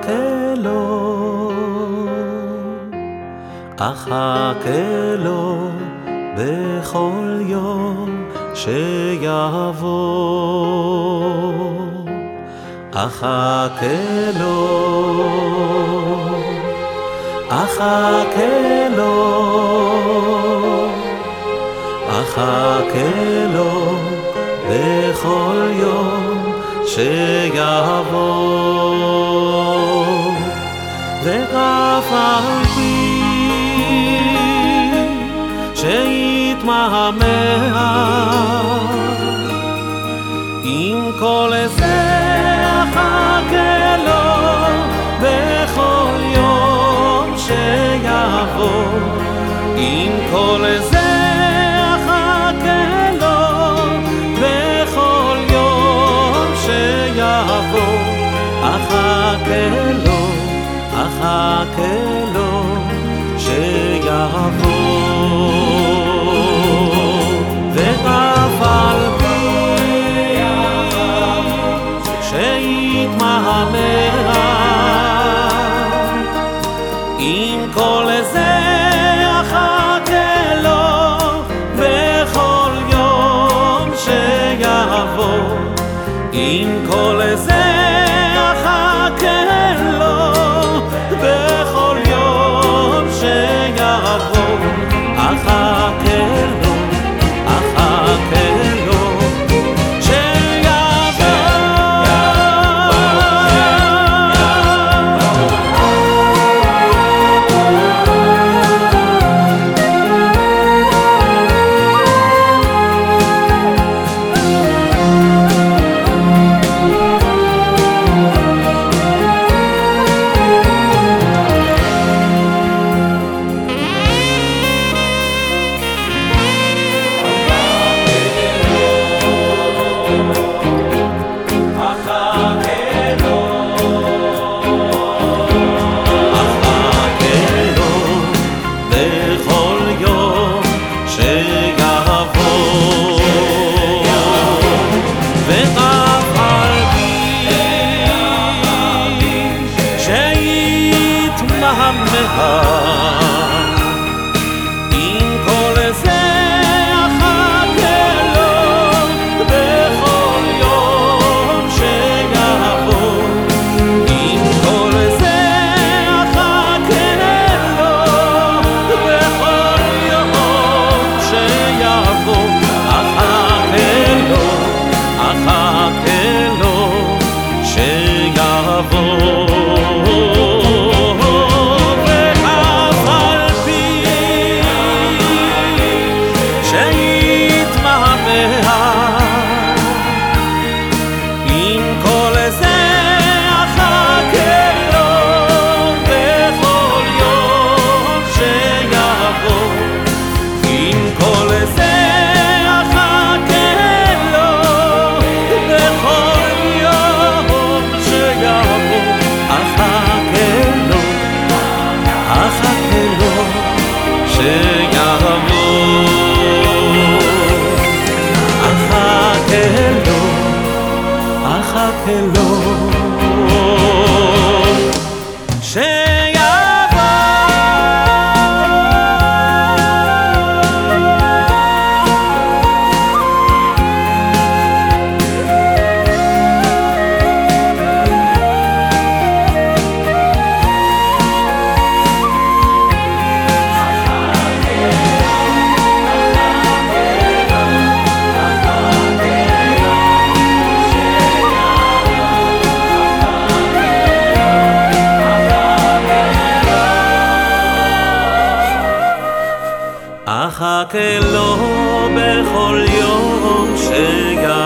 אחכה לו, אחכה לו בכל יום שיבוא. אחכה לו, אחכה לו, אחכה לו בכל יום שיבוא. ואף על פי שיתמהמה עם כל זה אחכה בכל יום שיבוא עם כל זה אחכה לו מחכה לו שיבוא me home. שיבוא אחכה לו אחכה לו רק אלו בכל יום שגר